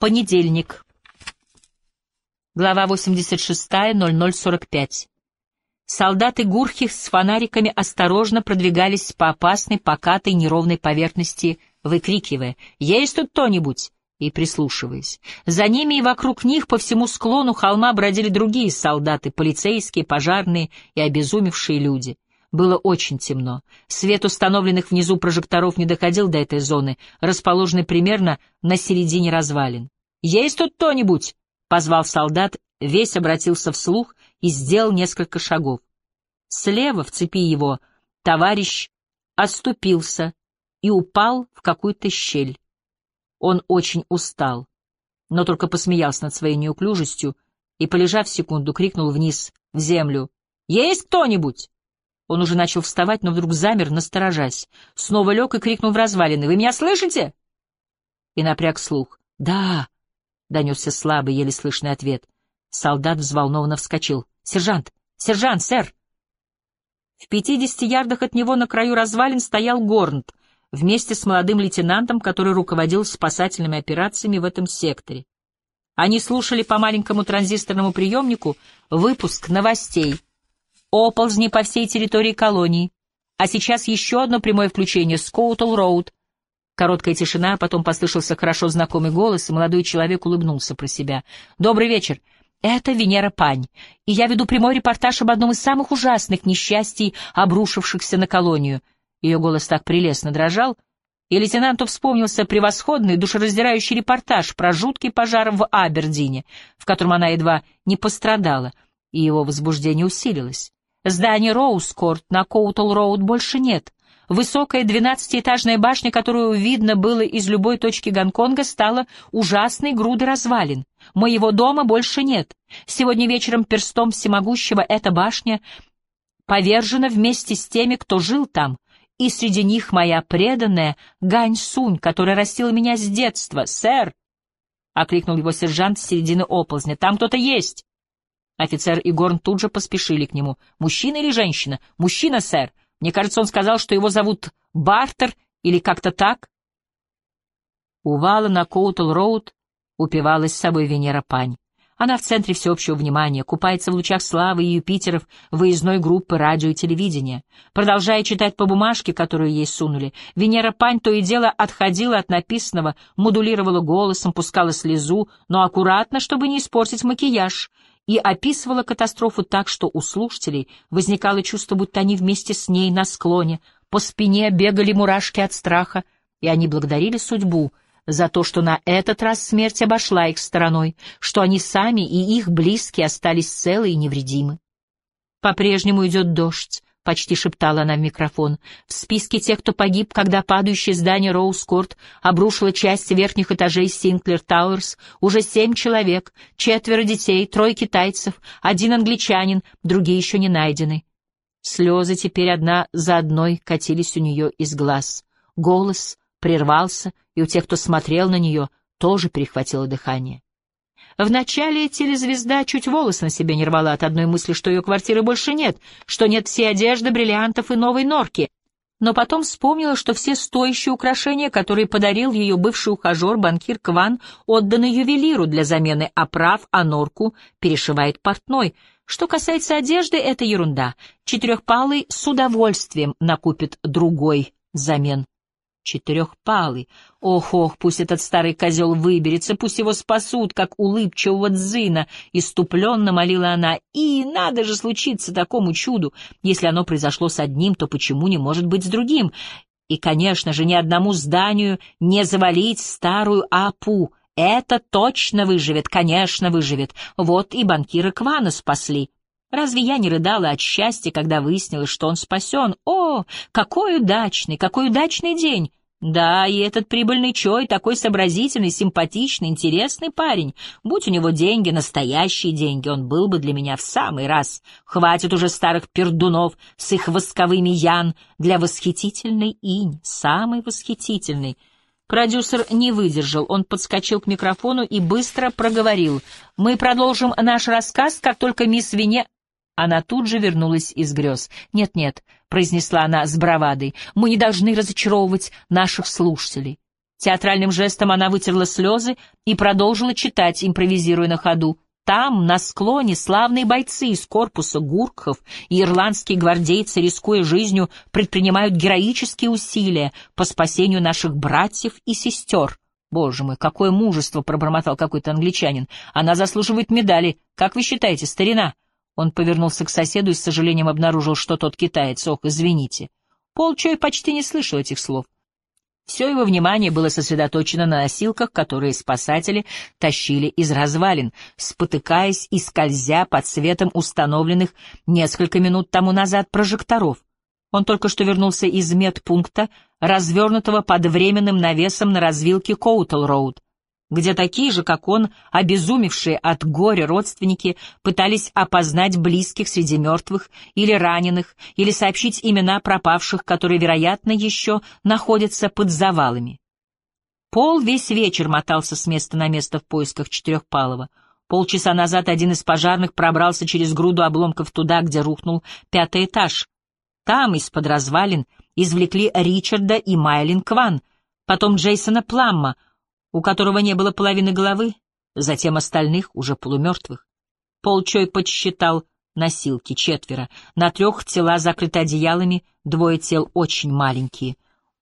Понедельник. Глава 86.0045. Солдаты Гурхи с фонариками осторожно продвигались по опасной, покатой, неровной поверхности, выкрикивая «Есть тут кто-нибудь?» и прислушиваясь. За ними и вокруг них по всему склону холма бродили другие солдаты, полицейские, пожарные и обезумевшие люди. Было очень темно. Свет установленных внизу прожекторов не доходил до этой зоны, расположенной примерно на середине развалин. «Есть тут кто-нибудь?» — позвал солдат, весь обратился вслух и сделал несколько шагов. Слева, в цепи его, товарищ оступился и упал в какую-то щель. Он очень устал, но только посмеялся над своей неуклюжестью и, полежав секунду, крикнул вниз, в землю. «Есть кто-нибудь?» Он уже начал вставать, но вдруг замер, насторожась. Снова лег и крикнул в развалины. «Вы меня слышите?» И напряг слух. «Да!» — донесся слабый, еле слышный ответ. Солдат взволнованно вскочил. «Сержант! Сержант, сэр!» В пятидесяти ярдах от него на краю развалин стоял Горнт вместе с молодым лейтенантом, который руководил спасательными операциями в этом секторе. Они слушали по маленькому транзисторному приемнику выпуск новостей — оползни по всей территории колонии, а сейчас еще одно прямое включение с Коутл-Роуд. Короткая тишина, а потом послышался хорошо знакомый голос, и молодой человек улыбнулся про себя. «Добрый вечер. Это Венера Пань, и я веду прямой репортаж об одном из самых ужасных несчастий, обрушившихся на колонию». Ее голос так прелестно дрожал, и лейтенанту вспомнился превосходный, душераздирающий репортаж про жуткий пожар в Абердине, в котором она едва не пострадала, и его возбуждение усилилось. Здания Роуз-Корт на Коутл-Роуд больше нет. Высокая двенадцатиэтажная башня, которую видно было из любой точки Гонконга, стала ужасной грудой развалин. Моего дома больше нет. Сегодня вечером перстом всемогущего эта башня повержена вместе с теми, кто жил там, и среди них моя преданная Гань Сунь, которая растила меня с детства. «Сэр!» — окликнул его сержант с середины оползня. «Там кто-то есть!» Офицер и Горн тут же поспешили к нему. «Мужчина или женщина?» «Мужчина, сэр. Мне кажется, он сказал, что его зовут Бартер или как-то так». А на Коутл-Роуд упивалась с собой Венера Пань. Она в центре всеобщего внимания, купается в лучах славы и Юпитеров выездной группы радио и телевидения. Продолжая читать по бумажке, которую ей сунули, Венера Пань то и дело отходила от написанного, модулировала голосом, пускала слезу, но аккуратно, чтобы не испортить макияж, и описывала катастрофу так, что у слушателей возникало чувство, будто они вместе с ней на склоне, по спине бегали мурашки от страха, и они благодарили судьбу за то, что на этот раз смерть обошла их стороной, что они сами и их близкие остались целы и невредимы. По-прежнему идет дождь, — почти шептала она в микрофон. В списке тех, кто погиб, когда падающее здание Роускорт обрушило часть верхних этажей Синклер Тауэрс, уже семь человек, четверо детей, трое китайцев, один англичанин, другие еще не найдены. Слезы теперь одна за одной катились у нее из глаз. Голос прервался, и у тех, кто смотрел на нее, тоже перехватило дыхание. Вначале телезвезда чуть волос на себе не рвала от одной мысли, что ее квартиры больше нет, что нет всей одежды, бриллиантов и новой норки. Но потом вспомнила, что все стоящие украшения, которые подарил ее бывший ухажер, банкир Кван, отданы ювелиру для замены оправ, а норку перешивает портной. Что касается одежды, это ерунда. Четырехпалый с удовольствием накупит другой замен четырехпалый. Ох-ох, пусть этот старый козел выберется, пусть его спасут, как улыбчивого дзына, иступленно молила она. И надо же случиться такому чуду. Если оно произошло с одним, то почему не может быть с другим? И, конечно же, ни одному зданию не завалить старую Апу. Это точно выживет, конечно, выживет. Вот и банкиры Квана спасли. Разве я не рыдала от счастья, когда выяснилось, что он спасен? О, какой удачный, какой удачный день! Да, и этот прибыльный Чой такой сообразительный, симпатичный, интересный парень. Будь у него деньги, настоящие деньги, он был бы для меня в самый раз. Хватит уже старых пердунов с их восковыми ян для восхитительной инь, самый восхитительный. Продюсер не выдержал, он подскочил к микрофону и быстро проговорил. «Мы продолжим наш рассказ, как только мисс Вене...» Она тут же вернулась из грез. «Нет-нет», — произнесла она с бравадой, — «мы не должны разочаровывать наших слушателей». Театральным жестом она вытерла слезы и продолжила читать, импровизируя на ходу. Там, на склоне, славные бойцы из корпуса Гуркхов и ирландские гвардейцы, рискуя жизнью, предпринимают героические усилия по спасению наших братьев и сестер. Боже мой, какое мужество, — пробормотал какой-то англичанин. Она заслуживает медали. Как вы считаете, старина? Он повернулся к соседу и с сожалением обнаружил, что тот китаец. Ох, извините. Пол Чой почти не слышал этих слов. Все его внимание было сосредоточено на носилках, которые спасатели тащили из развалин, спотыкаясь и скользя под светом установленных несколько минут тому назад прожекторов. Он только что вернулся из медпункта, развернутого под временным навесом на развилке Коутл-Роуд где такие же, как он, обезумевшие от горя родственники пытались опознать близких среди мертвых или раненых, или сообщить имена пропавших, которые, вероятно, еще находятся под завалами. Пол весь вечер мотался с места на место в поисках Четырехпалого. Полчаса назад один из пожарных пробрался через груду обломков туда, где рухнул пятый этаж. Там, из-под развалин, извлекли Ричарда и Майлин Кван, потом Джейсона Пламма — у которого не было половины головы, затем остальных, уже полумертвых. Полчой подсчитал носилки, четверо. На трех тела закрыты одеялами, двое тел очень маленькие.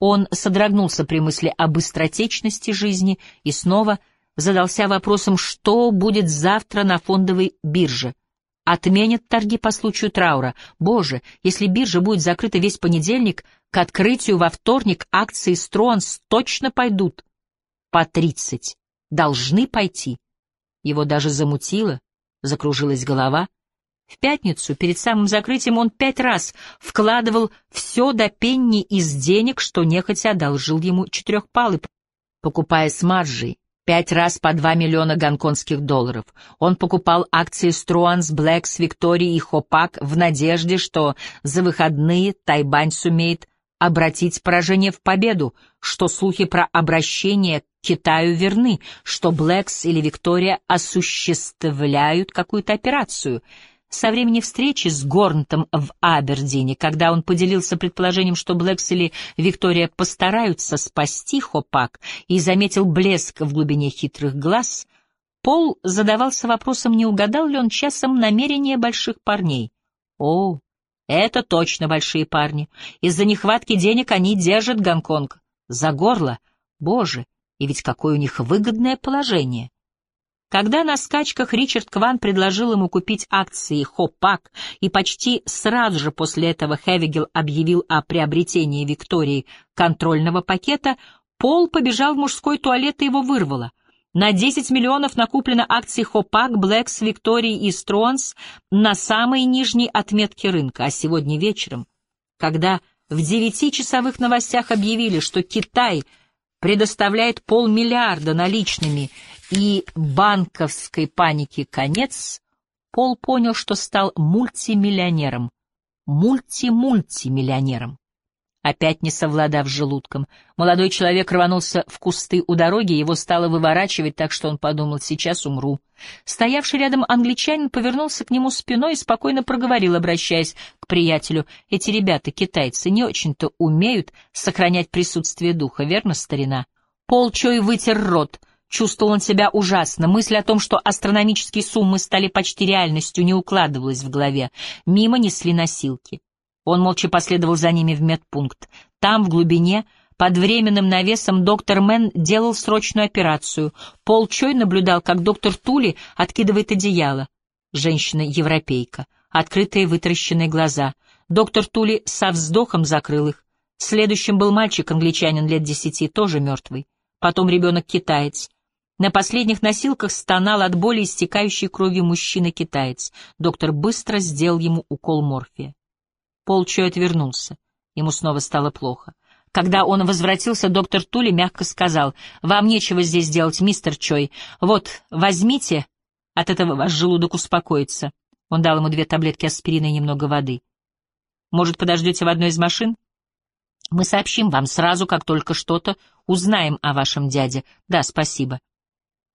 Он содрогнулся при мысли о быстротечности жизни и снова задался вопросом, что будет завтра на фондовой бирже. Отменят торги по случаю траура. Боже, если биржа будет закрыта весь понедельник, к открытию во вторник акции Стронс точно пойдут по тридцать. Должны пойти. Его даже замутило, закружилась голова. В пятницу, перед самым закрытием, он пять раз вкладывал все до пенни из денег, что нехотя одолжил ему четырехпалый, покупая с маржей. Пять раз по два миллиона гонконгских долларов. Он покупал акции Струанс, Блэкс, Виктории и Хопак в надежде, что за выходные Тайбань сумеет обратить поражение в победу, что слухи про обращение к Китаю верны, что Блэкс или Виктория осуществляют какую-то операцию. Со времени встречи с Горнтом в Абердине, когда он поделился предположением, что Блэкс или Виктория постараются спасти Хопак, и заметил блеск в глубине хитрых глаз, Пол задавался вопросом, не угадал ли он часом намерения больших парней. О, это точно большие парни. Из-за нехватки денег они держат Гонконг. За горло. Боже, и ведь какое у них выгодное положение. Когда на скачках Ричард Кван предложил ему купить акции Хопак, и почти сразу же после этого Хевигел объявил о приобретении Виктории контрольного пакета, Пол побежал в мужской туалет и его вырвало — на 10 миллионов накуплено акций Хопак, Блэкс, Виктории и Стронс на самой нижней отметке рынка, а сегодня вечером, когда в девятичасовых новостях объявили, что Китай предоставляет полмиллиарда наличными и банковской панике конец, Пол понял, что стал мультимиллионером, мульти-мультимиллионером опять не совладав с желудком. Молодой человек рванулся в кусты у дороги, его стало выворачивать, так что он подумал, сейчас умру. Стоявший рядом англичанин повернулся к нему спиной и спокойно проговорил, обращаясь к приятелю, «Эти ребята, китайцы, не очень-то умеют сохранять присутствие духа, верно, старина?» Пол Чой вытер рот. Чувствовал он себя ужасно. Мысль о том, что астрономические суммы стали почти реальностью, не укладывалась в голове. Мимо несли носилки. Он молча последовал за ними в медпункт. Там, в глубине, под временным навесом доктор Мэн делал срочную операцию. Пол Чой наблюдал, как доктор Тули откидывает одеяло. Женщина-европейка. Открытые вытаращенные глаза. Доктор Тули со вздохом закрыл их. Следующим был мальчик-англичанин лет десяти, тоже мертвый. Потом ребенок-китаец. На последних носилках стонал от боли истекающей кровью мужчина-китаец. Доктор быстро сделал ему укол морфия. Пол Чой отвернулся. Ему снова стало плохо. Когда он возвратился, доктор Тули мягко сказал, «Вам нечего здесь делать, мистер Чой. Вот, возьмите, от этого ваш желудок успокоится». Он дал ему две таблетки аспирина и немного воды. «Может, подождете в одной из машин?» «Мы сообщим вам сразу, как только что-то узнаем о вашем дяде. Да, спасибо».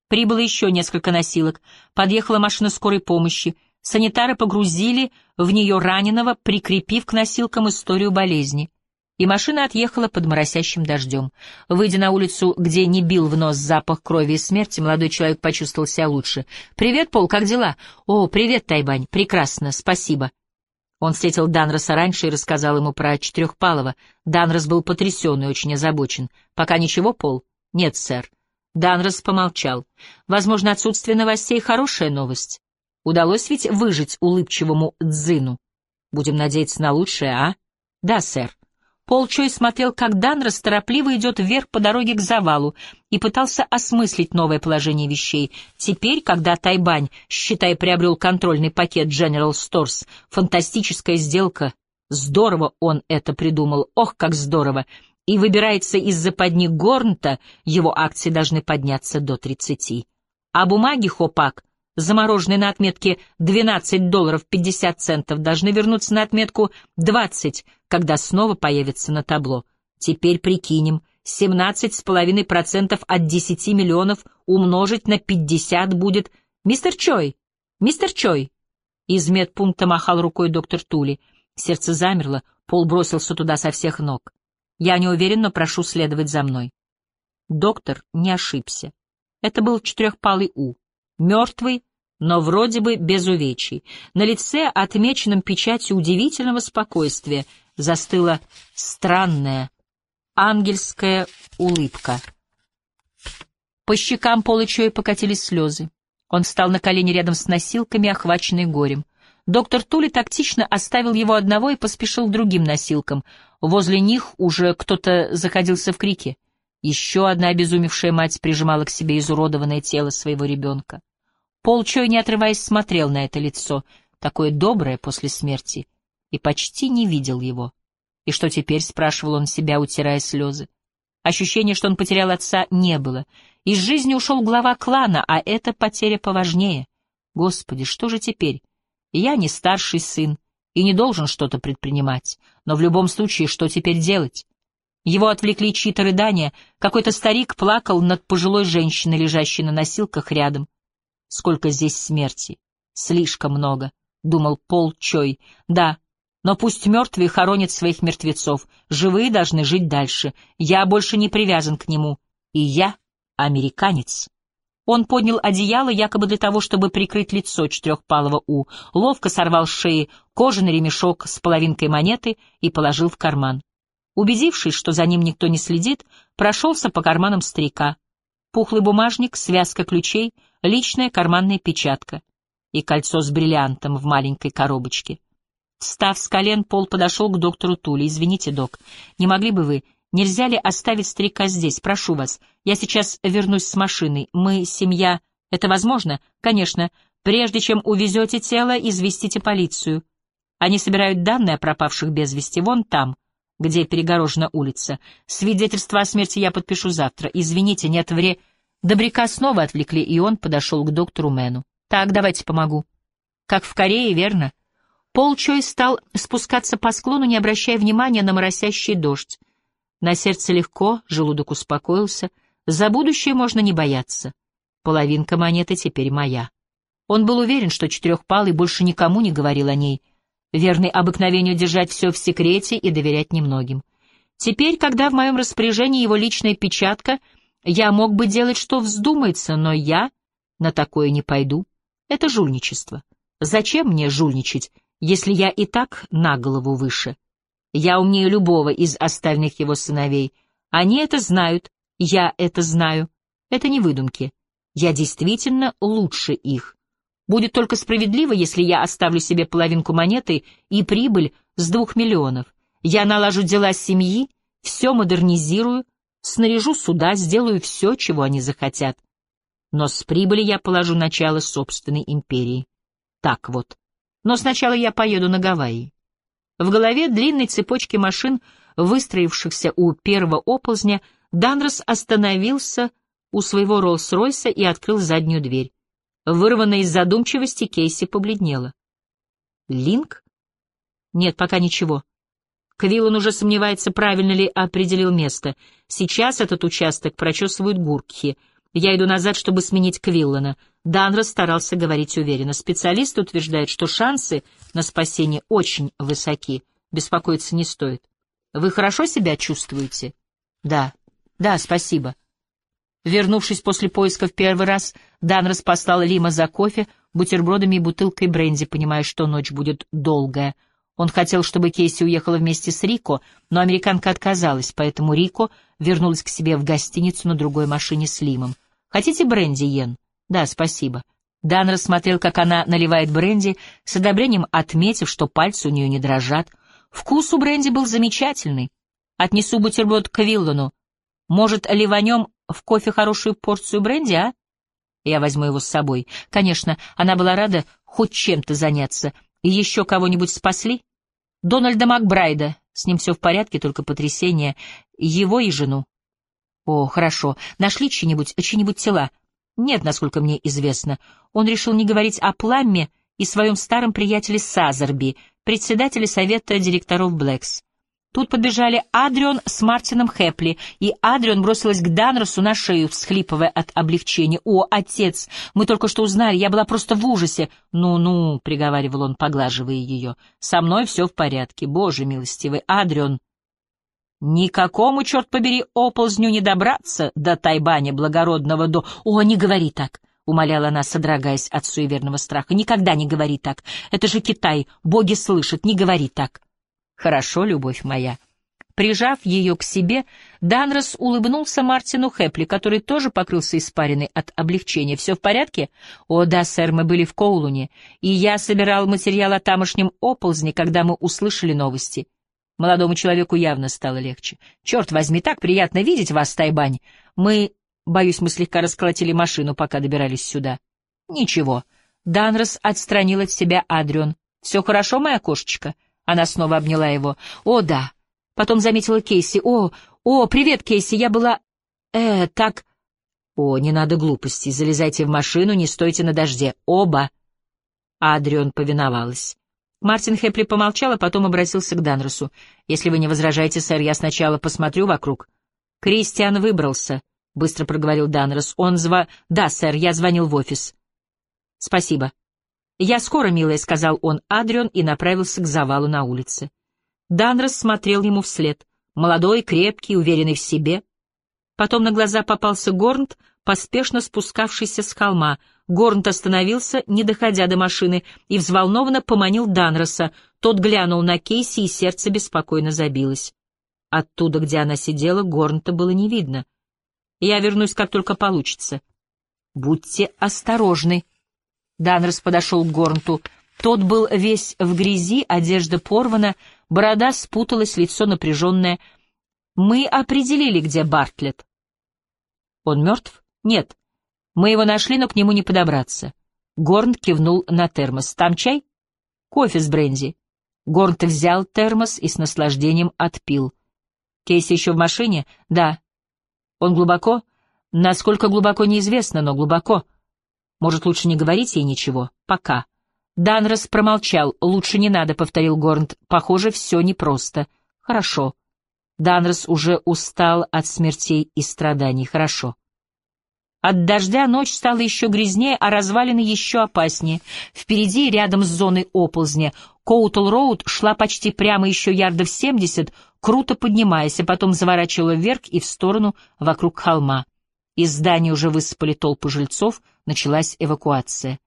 Прибыло еще несколько носилок. Подъехала машина скорой помощи — Санитары погрузили в нее раненого, прикрепив к носилкам историю болезни. и машина отъехала под моросящим дождем. Выйдя на улицу, где не бил в нос запах крови и смерти, молодой человек почувствовал себя лучше. «Привет, Пол, как дела?» «О, привет, Тайбань, прекрасно, спасибо». Он встретил Данроса раньше и рассказал ему про Четырехпалова. Данрос был потрясен и очень озабочен. «Пока ничего, Пол?» «Нет, сэр». Данрос помолчал. «Возможно, отсутствие новостей — хорошая новость. Удалось ведь выжить улыбчивому Дзину? Будем надеяться на лучшее, а?» «Да, сэр». Пол Чой смотрел, как Данрос торопливо идет вверх по дороге к завалу и пытался осмыслить новое положение вещей. Теперь, когда Тайбань, считай, приобрел контрольный пакет General Stores, фантастическая сделка, здорово он это придумал, ох, как здорово, и выбирается из западни Горнта, его акции должны подняться до 30. А бумаги Хопак замороженные на отметке 12 долларов 50 центов, должны вернуться на отметку 20, когда снова появятся на табло. Теперь прикинем, 17,5% от 10 миллионов умножить на 50 будет... Мистер Чой! Мистер Чой! Из медпункта махал рукой доктор Тули. Сердце замерло, Пол бросился туда со всех ног. Я не уверен, но прошу следовать за мной. Доктор не ошибся. Это был четырехпалый У. Мертвый, но вроде бы без увечий. На лице, отмеченном печатью удивительного спокойствия, застыла странная ангельская улыбка. По щекам Полычой покатились слезы. Он встал на колени рядом с носилками, охваченный горем. Доктор Тули тактично оставил его одного и поспешил к другим носилкам. Возле них уже кто-то заходился в крике. Еще одна обезумевшая мать прижимала к себе изуродованное тело своего ребенка. Пол Чой, не отрываясь, смотрел на это лицо, такое доброе после смерти, и почти не видел его. И что теперь, спрашивал он себя, утирая слезы. Ощущение, что он потерял отца, не было. Из жизни ушел глава клана, а эта потеря поважнее. Господи, что же теперь? Я не старший сын и не должен что-то предпринимать. Но в любом случае, что теперь делать? Его отвлекли чьи-то рыдания. Какой-то старик плакал над пожилой женщиной, лежащей на носилках рядом. Сколько здесь смерти? Слишком много, — думал Пол Чой. Да, но пусть мертвые хоронят своих мертвецов, живые должны жить дальше. Я больше не привязан к нему, и я американец. Он поднял одеяло якобы для того, чтобы прикрыть лицо четырехпалого У, ловко сорвал с шеи кожаный ремешок с половинкой монеты и положил в карман. Убедившись, что за ним никто не следит, прошелся по карманам старика. Пухлый бумажник, связка ключей — личная карманная печатка и кольцо с бриллиантом в маленькой коробочке. Встав с колен, Пол подошел к доктору Тули. «Извините, док, не могли бы вы... Нельзя ли оставить старика здесь? Прошу вас. Я сейчас вернусь с машиной. Мы семья... Это возможно? Конечно. Прежде чем увезете тело, известите полицию. Они собирают данные о пропавших без вести вон там, где перегорожена улица. Свидетельство о смерти я подпишу завтра. Извините, нет вре... Добряка снова отвлекли, и он подошел к доктору Мэну. «Так, давайте помогу». «Как в Корее, верно?» Пол Чой стал спускаться по склону, не обращая внимания на моросящий дождь. На сердце легко, желудок успокоился. За будущее можно не бояться. Половинка монеты теперь моя. Он был уверен, что Четырехпалый больше никому не говорил о ней, верный обыкновению держать все в секрете и доверять немногим. Теперь, когда в моем распоряжении его личная печатка — я мог бы делать, что вздумается, но я на такое не пойду. Это жульничество. Зачем мне жульничать, если я и так на голову выше? Я умнее любого из остальных его сыновей. Они это знают, я это знаю. Это не выдумки. Я действительно лучше их. Будет только справедливо, если я оставлю себе половинку монеты и прибыль с двух миллионов. Я налажу дела семьи, все модернизирую, Снаряжу суда, сделаю все, чего они захотят. Но с прибыли я положу начало собственной империи. Так вот. Но сначала я поеду на Гавайи. В голове длинной цепочки машин, выстроившихся у первого оползня, Данрос остановился у своего Роллс-Ройса и открыл заднюю дверь. Вырванная из задумчивости, Кейси побледнела. «Линк? Нет, пока ничего. Квиллан уже сомневается, правильно ли определил место. Сейчас этот участок прочесывают гуркхи. Я иду назад, чтобы сменить Квиллана. Данрос старался говорить уверенно. Специалист утверждает, что шансы на спасение очень высоки. Беспокоиться не стоит. Вы хорошо себя чувствуете? Да. Да, спасибо. Вернувшись после поиска в первый раз, Данрос послал Лима за кофе, бутербродами и бутылкой бренди, понимая, что ночь будет долгая. Он хотел, чтобы Кейси уехала вместе с Рико, но американка отказалась, поэтому Рико вернулась к себе в гостиницу на другой машине с Лимом. «Хотите бренди, Йен?» «Да, спасибо». Дан рассмотрел, как она наливает бренди, с одобрением отметив, что пальцы у нее не дрожат. Вкус у бренди был замечательный. «Отнесу бутерброд к Виллану. Может, ливанем в кофе хорошую порцию бренди, а?» Я возьму его с собой. Конечно, она была рада хоть чем-то заняться. И еще кого-нибудь спасли? Дональда Макбрайда. С ним все в порядке, только потрясение. Его и жену. О, хорошо. Нашли чьи-нибудь, чьи-нибудь тела? Нет, насколько мне известно. Он решил не говорить о Пламме и своем старом приятеле Сазерби, председателе совета директоров Блэкс. Тут подбежали Адрион с Мартином Хэпли, и Адрион бросилась к Данросу на шею, всхлипывая от облегчения. «О, отец, мы только что узнали, я была просто в ужасе!» «Ну-ну», — приговаривал он, поглаживая ее, — «со мной все в порядке, боже милостивый, Адрион». «Никакому, черт побери, оползню не добраться до Тайбани благородного до...» «О, не говори так!» — умоляла она, содрогаясь от суеверного страха. «Никогда не говори так! Это же Китай, боги слышат, не говори так!» «Хорошо, любовь моя». Прижав ее к себе, Данрос улыбнулся Мартину Хэпли, который тоже покрылся испариной от облегчения. «Все в порядке?» «О, да, сэр, мы были в Коулуне, и я собирал материал о тамошнем оползне, когда мы услышали новости». Молодому человеку явно стало легче. «Черт возьми, так приятно видеть вас, Тайбань! Мы, боюсь, мы слегка расколотили машину, пока добирались сюда». «Ничего». Данрос отстранил от себя Адрион. «Все хорошо, моя кошечка?» Она снова обняла его. «О, да!» Потом заметила Кейси. «О, о, привет, Кейси, я была... Э, так...» «О, не надо глупостей, залезайте в машину, не стойте на дожде. Оба!» Адрион повиновалась. Мартин Хепли помолчал, а потом обратился к Данросу. «Если вы не возражаете, сэр, я сначала посмотрю вокруг». «Кристиан выбрался», — быстро проговорил Данрос. «Он зва...» «Да, сэр, я звонил в офис». «Спасибо». «Я скоро, милая», — сказал он Адрион и направился к завалу на улице. Данрос смотрел ему вслед. Молодой, крепкий, уверенный в себе. Потом на глаза попался Горнт, поспешно спускавшийся с холма. Горнт остановился, не доходя до машины, и взволнованно поманил Данроса. Тот глянул на Кейси, и сердце беспокойно забилось. Оттуда, где она сидела, Горнта было не видно. «Я вернусь, как только получится». «Будьте осторожны», Данрос подошел к Горнту. Тот был весь в грязи, одежда порвана, борода спуталась, лицо напряженное. «Мы определили, где Бартлетт». «Он мертв?» «Нет. Мы его нашли, но к нему не подобраться». Горн кивнул на термос. «Там чай?» «Кофе с бренди». Горнт взял термос и с наслаждением отпил. «Кейси еще в машине?» «Да». «Он глубоко?» «Насколько глубоко, неизвестно, но глубоко». Может, лучше не говорить ей ничего? Пока. Данрос промолчал. «Лучше не надо», — повторил Горнт. «Похоже, все непросто». «Хорошо». Данрос уже устал от смертей и страданий. «Хорошо». От дождя ночь стала еще грязнее, а развалины еще опаснее. Впереди, рядом с зоной оползня, Коутл-Роуд шла почти прямо еще ярдов семьдесят, круто поднимаясь, а потом заворачивала вверх и в сторону вокруг холма. Из здания уже высыпали толпы жильцов, началась эвакуация.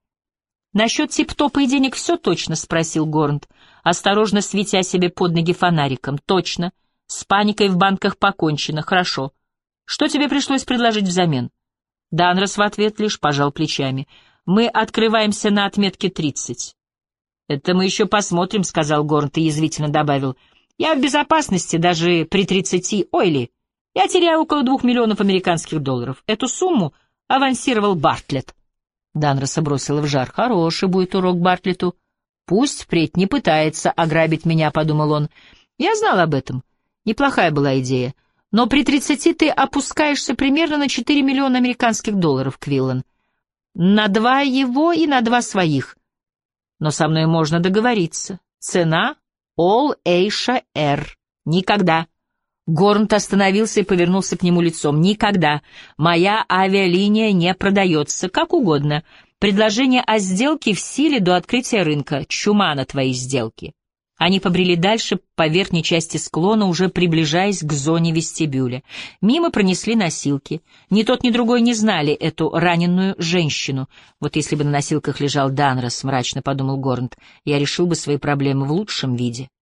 «Насчет тип-топа и денег все точно?» — спросил Горнт, осторожно светя себе под ноги фонариком. «Точно. С паникой в банках покончено. Хорошо. Что тебе пришлось предложить взамен?» Данрос в ответ лишь пожал плечами. «Мы открываемся на отметке тридцать». «Это мы еще посмотрим», — сказал Горнт и язвительно добавил. «Я в безопасности даже при тридцати, ой ли». Я теряю около двух миллионов американских долларов. Эту сумму авансировал Бартлетт. Данроса бросила в жар. Хороший будет урок Бартлету. Пусть впредь не пытается ограбить меня, подумал он. Я знал об этом. Неплохая была идея. Но при тридцати ты опускаешься примерно на четыре миллиона американских долларов, Квиллан. На два его и на два своих. Но со мной можно договориться. Цена — All Asia R. Никогда. Горнт остановился и повернулся к нему лицом. «Никогда. Моя авиалиния не продается. Как угодно. Предложение о сделке в силе до открытия рынка. Чума на твои сделки». Они побрели дальше по верхней части склона, уже приближаясь к зоне вестибюля. Мимо пронесли носилки. Ни тот, ни другой не знали эту раненую женщину. Вот если бы на носилках лежал Данрос, мрачно подумал Горнт, я решил бы свои проблемы в лучшем виде.